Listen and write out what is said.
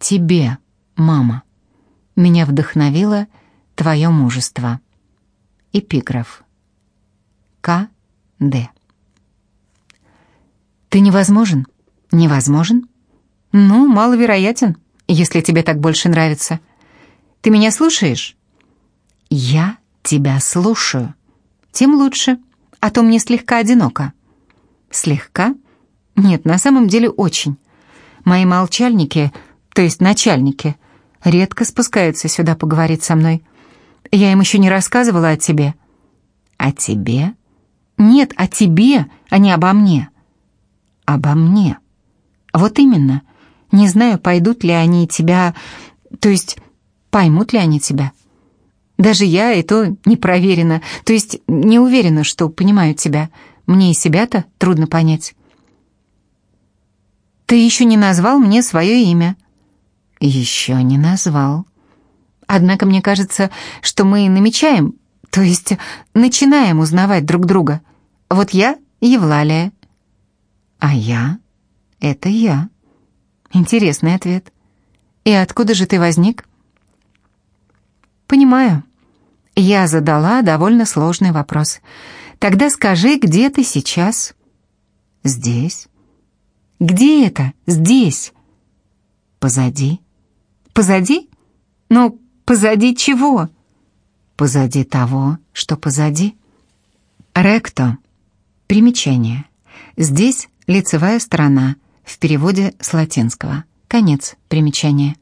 тебе, мама. Меня вдохновило твое мужество. Эпиграф. К. Д. Ты невозможен? Невозможен? Ну, маловероятен, если тебе так больше нравится. Ты меня слушаешь? Я тебя слушаю. Тем лучше, а то мне слегка одиноко. Слегка? Нет, на самом деле очень. Мои молчальники, то есть начальники, редко спускаются сюда поговорить со мной. Я им еще не рассказывала о тебе. О тебе? Нет, о тебе, а не обо мне. Обо мне. Вот именно. Не знаю, пойдут ли они тебя... То есть, поймут ли они тебя. Даже я и то не проверена, то есть не уверена, что понимаю тебя. Мне и себя-то трудно понять. Ты еще не назвал мне свое имя. Еще не назвал. Однако мне кажется, что мы намечаем, то есть начинаем узнавать друг друга. Вот я Евлалия. А я — это я. Интересный ответ. И откуда же ты возник? Понимаю. Я задала довольно сложный вопрос. Тогда скажи, где ты сейчас? Здесь. Где это? Здесь. Позади. Позади? Но позади чего? Позади того, что позади. Ректо. Примечание. Здесь лицевая сторона, в переводе с латинского. Конец примечания.